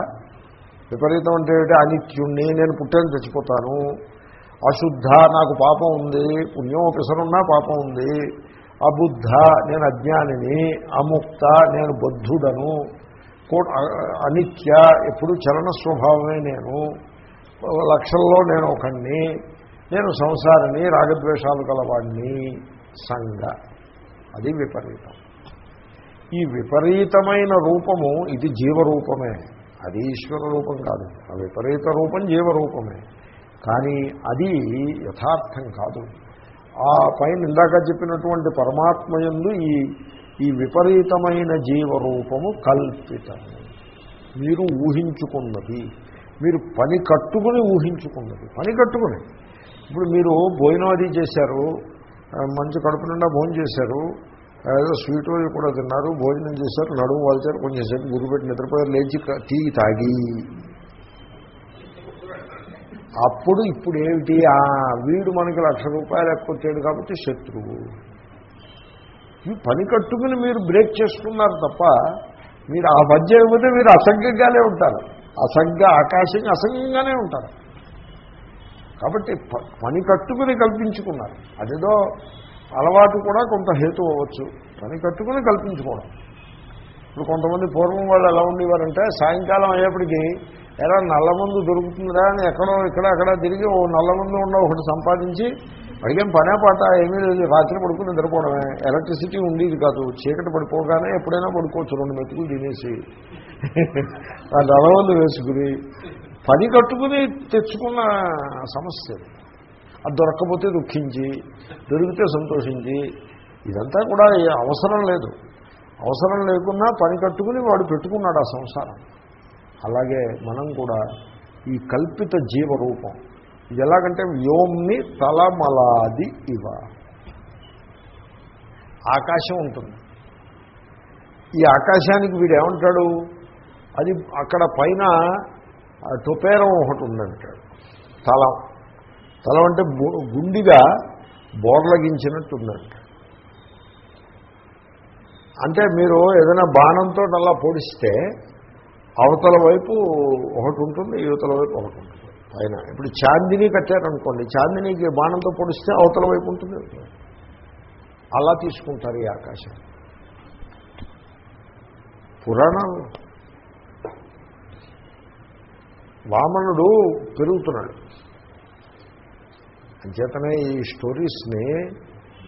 విపరీతం అంటే అనిత్యుణ్ణి నేను పుట్టాను చచ్చిపోతాను. అశుద్ధ నాకు పాపం ఉంది. పుణ్యం ఒకసారున్నా పాపం ఉంది. అబుద్ధ నేను అజ్ఞానిని. అముక్త నేను బుద్ధుడను. అనిత్య ఎప్పుడు చలన స్వభావమే నేను. లక్షల్లో నేను ఒకణ్ణి నేను సంసారిని రాగద్వేషాలు కలవాడిని సంగ అది విపరీతం. ఈ విపరీతమైన రూపము ఇది జీవరూపమే. అది ఈశ్వర రూపం కాదు. ఆ విపరీత రూపం జీవరూపమే. కానీ అది యథార్థం కాదు. ఆ పైన ఇందాక చెప్పినటువంటి పరమాత్మయందు ఈ ఈ విపరీతమైన జీవరూపము కల్పితము. మీరు ఊహించుకున్నది. మీరు పని కట్టుకుని ఊహించుకున్నది. పని కట్టుకుని. ఇప్పుడు మీరు భోజనం అది చేశారు మంచి కడుపు నిండా భోజనం చేశారు ఏదో స్వీట్ కూడా తిన్నారు భోజనం చేశారు నడుము వాల్చారు కొంచెంసేపు గురుపెట్టి నిద్రపోయారు లేచి టీ తాగి. అప్పుడు ఇప్పుడు ఏమిటి వీడు మనకి లక్ష రూపాయలు ఎక్కువచ్చాడు కాబట్టి శత్రువు. ఈ పని కట్టుకుని మీరు బ్రేక్ చేసుకున్నారు తప్ప మీరు ఆ మధ్య ఇవ్వతే మీరు అసంఖ్యంగానే ఉంటారు. అసంగా ఆకాశంగా అసంఖ్యంగానే ఉంటారు. కాబట్టి పని కట్టుకుని కల్పించుకున్నారు. అదేదో అలవాటు కూడా కొంత హేతు అవ్వచ్చు. పని కట్టుకుని కల్పించుకోవడం. ఇప్పుడు కొంతమంది పూర్వం వాళ్ళు ఎలా ఉండేవారంటే సాయంకాలం అయ్యేప్పటికీ ఎలా నల్లమందు దొరుకుతుందా అని ఎక్కడో ఇక్కడ అక్కడ తిరిగి ఓ నల్లమందు ఉన్న ఒకటి సంపాదించి అడిగేం పనే పాట ఏమీ లేదు. రాత్రి పడుకుని నిద్రపోవడమే. ఎలక్ట్రిసిటీ ఉండేది కాదు. చీకటి పడిపోగానే ఎప్పుడైనా పడుకోవచ్చు. రెండు మెతుకులు తినేసి. ఆ నల్లమందు వేసుకుని పని కట్టుకుని తెచ్చుకున్న సమస్య. అది దొరక్కపోతే దుఃఖించి దొరికితే సంతోషించి ఇదంతా కూడా అవసరం లేదు. అవసరం లేకున్నా పని కట్టుకుని వాడు పెట్టుకున్నాడు ఆ సంసారం. అలాగే మనం కూడా ఈ కల్పిత జీవరూపం ఇది ఎలాగంటే వ్యోమ్ని తలమలాది ఇవ. ఆకాశం ఉంటుంది. ఈ ఆకాశానికి వీడు ఏమంటాడు? అది అక్కడ పైన టొపేరం ఒకటి ఉందంటాడు. తలం. తలం అంటే గుండిగా బోర్లగించినట్టు ఉందంట అంటే మీరు ఏదైనా బాణంతో అలా పొడిస్తే అవతల వైపు ఒకటి ఉంటుంది యువతల వైపు ఒకటి ఉంటుంది. పైన. ఇప్పుడు చాందిని కట్టారనుకోండి చాందినికి బాణంతో పొడిస్తే అవతల వైపు ఉంటుంది. అలా తీసుకుంటారు ఈ ఆకాశం. పురాణాలు వామనుడు పెరుగుతున్నాడు. అంచేతనే ఈ స్టోరీస్ని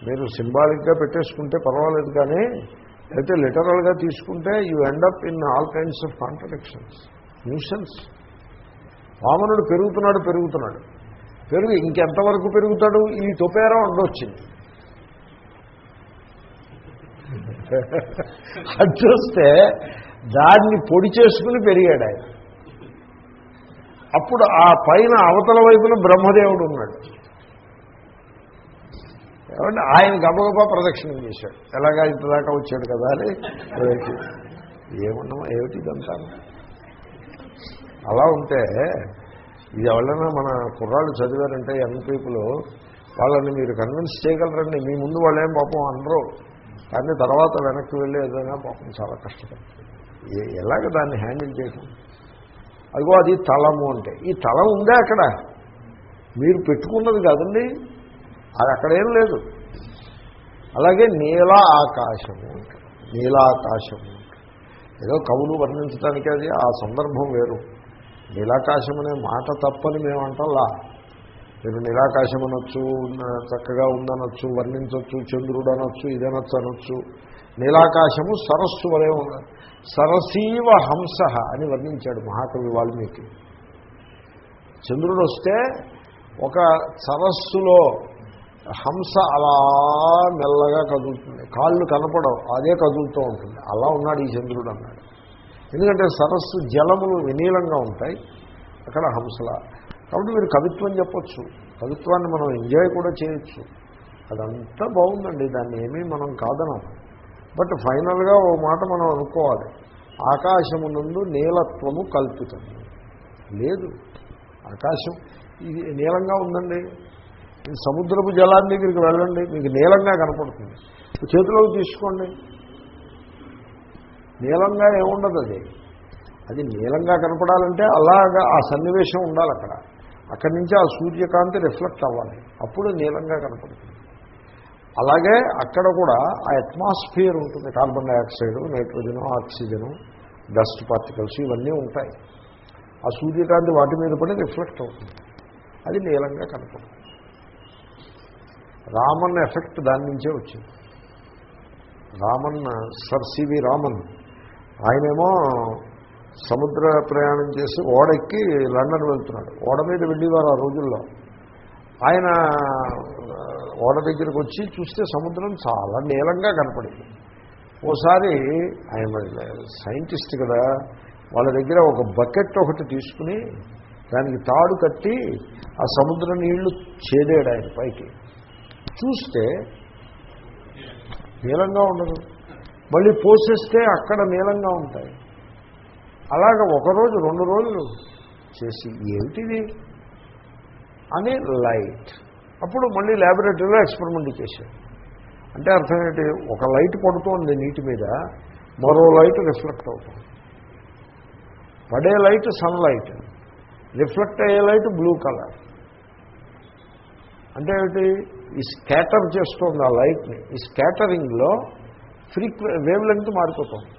మీరు సింబాలిక్గా పెట్టేసుకుంటే పర్వాలేదు కానీ అయితే లిటరల్గా తీసుకుంటే you end up in all kinds of contradictions nuances వామనుడు పెరుగుతున్నాడు పెరుగుతున్నాడు. పెరుగు ఇంకెంతవరకు పెరుగుతాడు? ఈ తొపేరం ఉండొచ్చింది. అది చూస్తే దాన్ని పొడి చేసుకుని పెరిగాడు ఆయన. అప్పుడు ఆ పైన అవతల వైపున బ్రహ్మదేవుడు ఉన్నాడు. ఏమంటే ఆయన గబగబ ప్రదక్షిణం చేశాడు. ఎలాగా ఇంతదాకా వచ్చాడు కదా అని. ఏమన్నా ఏమిటి ఇదంతా? అలా ఉంటే ఇది ఎవరైనా మన కుర్రాళ్ళు చదివారంటే యంగ్ పీపుల్ వాళ్ళని మీరు కన్విన్స్ చేయగలరండి. మీ ముందు వాళ్ళేం పాపం అనరు. కానీ తర్వాత వెనక్కి వెళ్ళి ఏదైనా పాపం చాలా కష్టం ఎలాగ దాన్ని హ్యాండిల్ చేయటం? అదిగో అది తలము అంటే. ఈ తలం ఉందే అక్కడ? మీరు పెట్టుకున్నది కాదండి. అది అక్కడేం లేదు. అలాగే నీల ఆకాశము నీలాకాశము ఏదో కవులు వర్ణించడానికి అది ఆ సందర్భం వేరు. నీలాకాశం అనే మాట తప్పని మేము అంటల్లా మీరు నీలాకాశం అనొచ్చు చక్కగా ఉందనొచ్చు వర్ణించవచ్చు చంద్రుడు అనొచ్చు ఇదనొచ్చు అనొచ్చు నీలాకాశము సరస్సు వలె సరసీవ హంస అని వర్ణించాడు మహాకవి వాల్మీకి. చంద్రుడు వస్తే ఒక సరస్సులో హంస అలా మెల్లగా కదులుతుంది. కాళ్ళు కనపడవు అదే కదులుతూ ఉంటుంది. అలా ఉన్నాడు ఈ చంద్రుడు అన్నాడు. ఎందుకంటే సరస్సు జలములు వినీలంగా ఉంటాయి. అక్కడ హంసల. కాబట్టి మీరు కవిత్వం చెప్పొచ్చు. కవిత్వాన్ని మనం ఎంజాయ్ కూడా చేయొచ్చు. అదంతా బాగుందండి. దాన్ని ఏమీ మనం కాదనం. బట్ ఫైనల్గా ఓ మాట మనం అనుకోవాలి. ఆకాశము ఆకాశమునందు నీలత్వము కల్పితం. లేదు. ఆకాశం ఇది నీలంగా ఉందండి. సముద్రపు జలాన్ని దగ్గరికి వెళ్ళండి. మీకు నీలంగా కనపడుతుంది. చేతిలోకి తీసుకోండి. నీలంగా ఏముండదు అది. అది నీలంగా కనపడాలంటే అలాగా ఆ సన్నివేశం ఉండాలి అక్కడ. అక్కడి నుంచి ఆ సూర్యకాంతి రిఫ్లెక్ట్ అవ్వాలి. అప్పుడు నీలంగా కనపడుతుంది. అలాగే అక్కడ కూడా ఆ అట్మాస్ఫియర్ ఉంటుంది. Carbon dioxide nitrogen oxygen dust particles ఇవన్నీ ఉంటాయి. ఆ సూర్యకాంతి వాటి మీద పడి రిఫ్లెక్ట్ అవుతుంది. అది నీలంగా కనపడుతుంది. రామన్ ఎఫెక్ట్ దాని నుంచే వచ్చింది. రామన్ సర్ సివి రామన్ ఆయనేమో సముద్ర ప్రయాణం చేసి ఓడెక్కి లండన్ వెళ్తున్నాడు. ఓడ మీద వెళ్ళేవారు ఆ రోజుల్లో. ఆయన ఓడ దగ్గరికి వచ్చి చూస్తే సముద్రం చాలా నీలంగా కనపడింది. ఓసారి ఆయన మరి సైంటిస్ట్ కదా వాళ్ళ దగ్గర ఒక బకెట్ ఒకటి తీసుకుని దానికి తాడు కట్టి ఆ సముద్ర నీళ్ళు చేదాడు ఆయన పైకి. చూస్తే నీలంగా ఉండదు. మళ్ళీ పోసేస్తే అక్కడ నీలంగా ఉంటాయి. అలాగ ఒకరోజు రెండు రోజులు చేసి ఏమిటిది? అని లైట్. అప్పుడు మళ్ళీ ల్యాబొరేటరీలో ఎక్స్పెరిమెంట్ చేశాడు అంటే అర్థం ఏంటి? ఒక లైట్ పడుతోంది నీటి మీద మరో లైట్ రిఫ్లెక్ట్ అవుతుంది. పడే లైట్ సన్ లైట్ రిఫ్లెక్ట్ అయ్యే లైట్ బ్లూ కలర్. అంటే ఏమిటి? ఈ స్కాటర్ చేస్తుంది ఆ లైట్ని. ఈ స్కాటరింగ్లో ఫ్రీక్వె వేవ్ లెంత్ మారిపోతుంది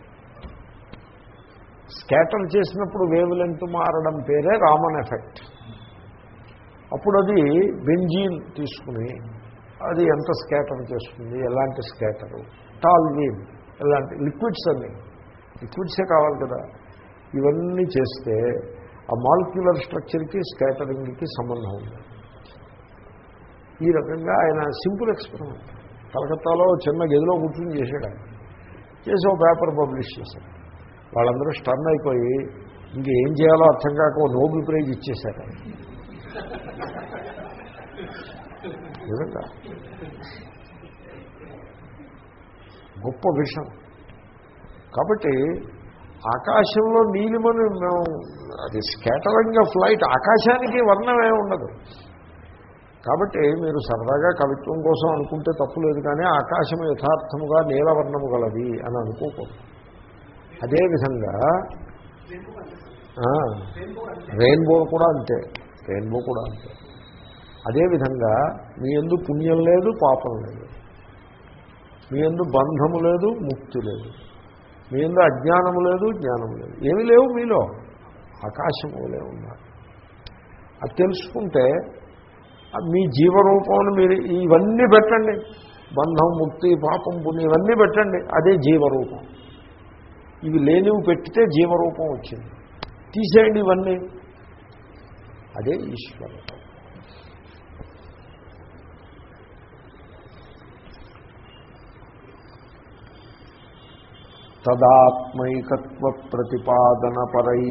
స్కాటర్ చేసినప్పుడు వేవ్ లెంత్ మారడం పేరే రామన్ ఎఫెక్ట్ అప్పుడు అది బెంజీన్ తీసుకుని అది ఎంత స్కాటర్ చేస్తుంది ఎలాంటి స్కాటరు టాల్ వీమ్ ఎలాంటి లిక్విడ్స్ అన్ని. లిక్విడ్సే కావాలి కదా. ఇవన్నీ చేస్తే ఆ మాలిక్యులర్ స్ట్రక్చర్కి స్కాటరింగ్కి సంబంధం ఉంది. ఈ రకంగా ఆయన సింపుల్ ఎక్స్పెరిమెంట్ కలకత్తాలో చిన్న గదిలో కూర్చొని చేశాడు ఆయన. చేసి ఒక పేపర్ పబ్లిష్ చేశారు. వాళ్ళందరూ స్టర్న్ అయిపోయి ఇంకేం చేయాలో అర్థం కాక ఓ నోబెల్ ప్రైజ్ ఇచ్చేశారు. నిజంగా. గొప్ప విషయం. కాబట్టి ఆకాశంలో నీలిమని మేము అది స్కేటరింగ్ ఆఫ్ లైట్ ఆకాశానికి వర్ణమే ఉండదు. కాబట్టి మీరు సరదాగా కవిత్వం కోసం అనుకుంటే తప్పులేదు కానీ ఆకాశం యథార్థముగా నీలవర్ణము గలది అని అనుకోకూడదు. అదేవిధంగా రెయిన్బో కూడా అంతే రెయిన్బో కూడా అంతే. అదేవిధంగా మీ ఎందు పుణ్యం లేదు పాపం లేదు. మీ ఎందు బంధము లేదు ముక్తి లేదు. మీ ఎందు అజ్ఞానము లేదు జ్ఞానము లేదు. ఏమీ లేవు మీలో. ఆకాశము ఉన్నారు. అది తెలుసుకుంటే మీ జీవరూపంలో మీరు ఇవన్నీ పెట్టండి. బంధం ముక్తి పాపం పుణ్యం ఇవన్నీ పెట్టండి. అదే జీవరూపం. ఇవి లేనివి పెట్టితే జీవరూపం వచ్చింది. తీసేయండి ఇవన్నీ. అదే ఈశ్వరం తదాత్మైకత్వ ప్రతిపాదనపరై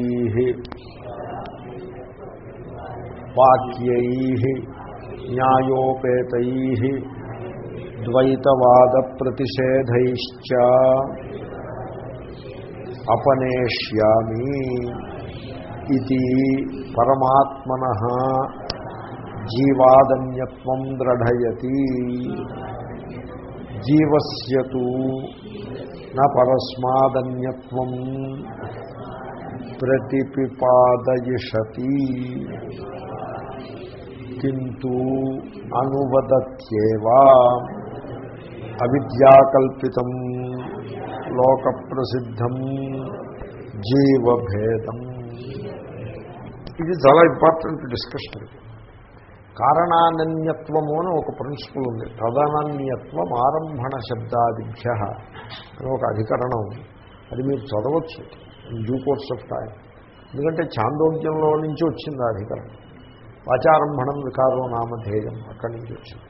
వాక్యై. న్యాయోపేతై ద్వైతవాద ప్రతిషేధైశ్చ అపనేష్యామి ఇది పరమాత్మన జీవాదన్యత్వం దృఢయతి జీవస్యతు నా పరస్మాదన్యత్వం ప్రతిపిపాదయిషతి కింటూ అనువదత్యేవా. అవిద్యాకల్పితం లోక ప్రసిద్ధం జీవభేదం. ఇది చాలా ఇంపార్టెంట్ డిస్కషన్. కారణానన్యత్వము అని ఒక ప్రిన్సిపల్ ఉంది. తదనన్యత్వం ఆరంభణ శబ్దాదిభ్య అని ఒక అధికరణం అది మీరు చదవచ్చు. డ్యూ కోర్స్ ఆఫ్ టైం ఎందుకంటే చాందోగ్యంలో నుంచి వచ్చింది ఆ అధికరణం. వాచారంభణం వికారో నామధేయం అక్కడి నుంచి వచ్చింది.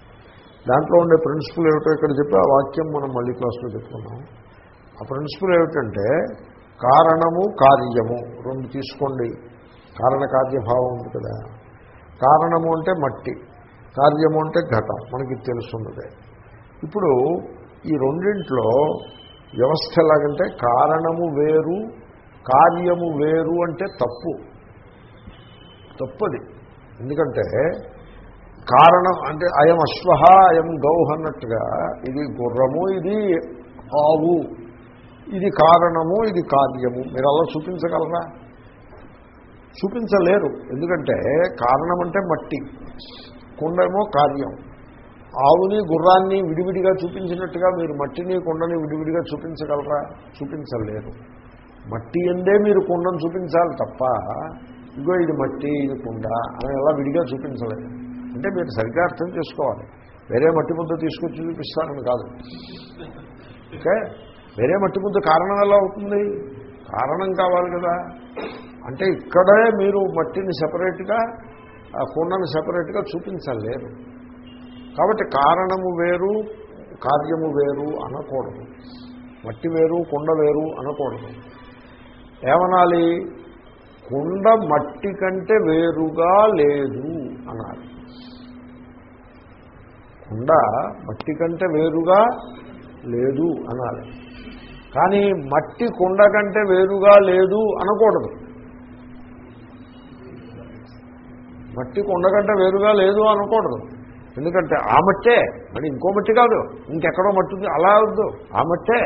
దాంట్లో ఉండే ప్రిన్సిపల్ ఏమిటో ఇక్కడ చెప్పి ఆ వాక్యం మనం మళ్ళీ క్లాస్లో చెప్పుకున్నాం ఆ ప్రిన్సిపల్ ఏమిటంటే కారణము కార్యము. రెండు తీసుకోండి. కారణ కార్యభావం ఉంది కదా. కారణము అంటే మట్టి. కార్యము అంటే ఘటం. మనకి తెలుసున్నదే. ఇప్పుడు ఈ రెండింట్లో వ్యవస్థ ఎలాగంటే కారణము వేరు కార్యము వేరు అంటే తప్పు. తప్పది. ఎందుకంటే కారణం అంటే అయం అశ్వ అయం గౌహ అన్నట్టుగా ఇది గుర్రము ఇది ఆవు. ఇది కారణము ఇది కార్యము. మీరు అలా చూపించగలరా? చూపించలేరు. ఎందుకంటే కారణం అంటే మట్టి. కుండేమో కార్యం. ఆవుని గుర్రాన్ని విడివిడిగా చూపించినట్టుగా మీరు మట్టిని కుండని విడివిడిగా చూపించగలరా? చూపించలేరు. మట్టి ఎందే మీరు కుండను చూపించాలి తప్ప ఇగో ఇది మట్టి ఇది కుండ అని ఎలా విడిగా చూపించలేదు. అంటే మీరు సరిగ్గా అర్థం చేసుకోవాలి. వేరే మట్టి ముద్ద తీసుకొచ్చి చూపిస్తానని కాదు. ఓకే? వేరే మట్టి ముద్ద కారణం ఎలా అవుతుంది? కారణం కావాలి కదా. అంటే ఇక్కడే మీరు మట్టిని సపరేట్గా ఆ కుండను సపరేట్గా చూపించలేరు. కాబట్టి కారణము వేరు కార్యము వేరు అనకూడదు. మట్టి వేరు కుండ వేరు అనకూడదు. ఏమనాలి? కుండ మట్టి కంటే వేరుగా లేదు అన్నారు. కుండ మట్టి కంటే వేరుగా లేదు అనాలి కానీ మట్టి కుండ కంటే వేరుగా లేదు అనకూడదు. మట్టి కుండ కంటే వేరుగా లేదు అనకూడదు. ఎందుకంటే ఆ మట్టే మరి ఇంకో మట్టి కాదు ఇంకెక్కడో మట్టి అలా వద్దు. ఆ మట్టే.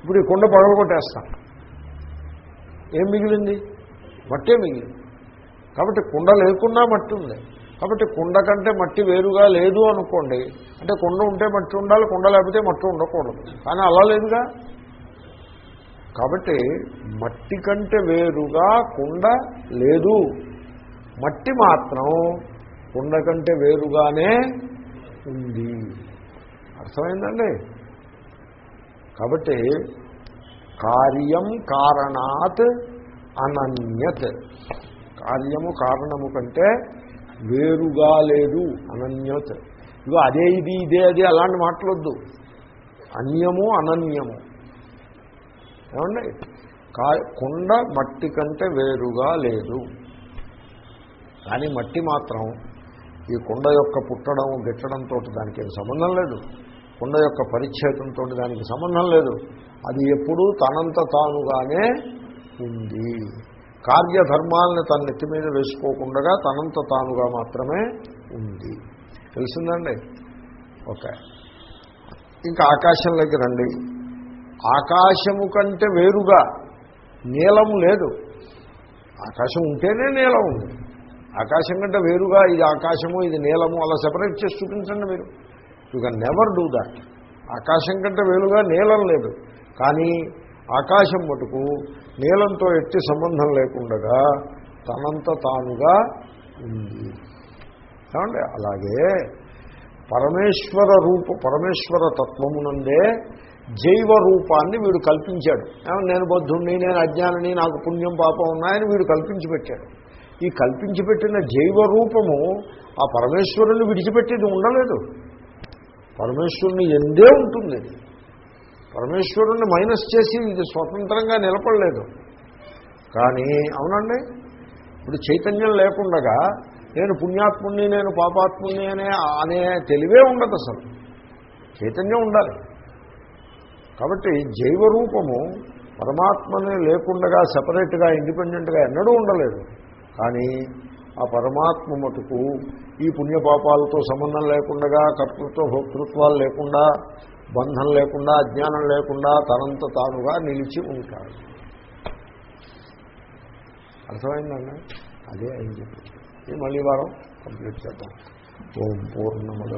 ఇప్పుడు ఈ కుండ పగలగొట్టేస్తాం. ఏం మిగిలింది? మట్టే మిగిలింది కాబట్టి కుండ లేకున్నా మట్టి ఉంది. కాబట్టి కుండ కంటే మట్టి వేరుగా లేదు అనుకోండి అంటే కుండ ఉంటే మట్టి ఉండాలి కుండ లేకపోతే మట్టి ఉండకూడదు. కానీ అలా లేదుగా. కాబట్టి మట్టి కంటే వేరుగా కుండ లేదు. మట్టి మాత్రం కుండ కంటే వేరుగానే ఉంది. అర్థమైందండి? కాబట్టి కార్యం కారణాత్ అనన్యత్. కార్యము కారణము కంటే వేరుగా లేదు అనన్యత్. ఇగో అదే ఇది ఇదే అది అలాంటి మాట్లాడొద్దు అన్యము అనన్యము. ఏమండి? కా కుండ మట్టి కంటే వేరుగా లేదు. కానీ మట్టి మాత్రం ఈ కుండ యొక్క పుట్టడం గిట్టడంతో దానికి ఏం సంబంధం లేదు. కుండ యొక్క పరిచ్ఛేదంతో దానికి సంబంధం లేదు. అది ఎప్పుడూ తనంత తానుగానే ఉంది. కార్యధర్మాలను తన నెత్తి మీద వేసుకోకుండా తనంత తానుగా మాత్రమే ఉంది. తెలిసిందండి? ఓకే. ఇంకా ఆకాశంలోకి రండి. ఆకాశము కంటే వేరుగా నీలము లేదు. ఆకాశం ఉంటేనే నీలం. ఉంది ఆకాశం కంటే వేరుగా ఇది ఆకాశము ఇది నీలము అలా సెపరేట్ చేసి చూపించండి మీరు. You can never do that. ఆకాశం కంటే వేరుగా నీలం లేదు. కానీ ఆకాశం మటుకు నీలంతో ఎట్టి సంబంధం లేకుండగా తనంత తానుగా ఉంది. ఏమండి? అలాగే పరమేశ్వర రూప పరమేశ్వర తత్వమునందే జైవ రూపాన్ని వీడు కల్పించాడు. నేను బుద్ధుణ్ణి నేను అజ్ఞానిని నాకు పుణ్యం పాపం ఉన్నాయని వీడు కల్పించి పెట్టాడు. ఈ కల్పించి పెట్టిన జైవ రూపము ఆ పరమేశ్వరుని విడిచిపెట్టేది ఉండలేదు. పరమేశ్వరుని ఎందే ఉంటుంది పరమేశ్వరుణ్ణి మైనస్ చేసి ఇది స్వతంత్రంగా నిలబడలేదు. కానీ అవునండి ఇప్పుడు చైతన్యం లేకుండగా నేను పుణ్యాత్ముణ్ణి నేను పాపాత్ముణ్ణి అనే అనే తెలివే ఉండదు అసలు. చైతన్యం ఉండాలి. కాబట్టి జైవరూపము పరమాత్మని లేకుండగా సపరేట్గా ఇండిపెండెంట్గా ఎన్నడూ ఉండలేదు. కానీ ఆ పరమాత్మ మటుకు ఈ పుణ్యపాపాలతో సంబంధం లేకుండా కర్తృత్వ భోక్తృత్వాలు లేకుండా బంధం లేకుండా అజ్ఞానం లేకుండా తనంత తానుగా నిలిచి ఉంటాడు. అర్థమైందండి? అదే అయింది మళ్ళీ వారం కంప్లీట్ చేద్దాం. ఓం పూర్ణముద.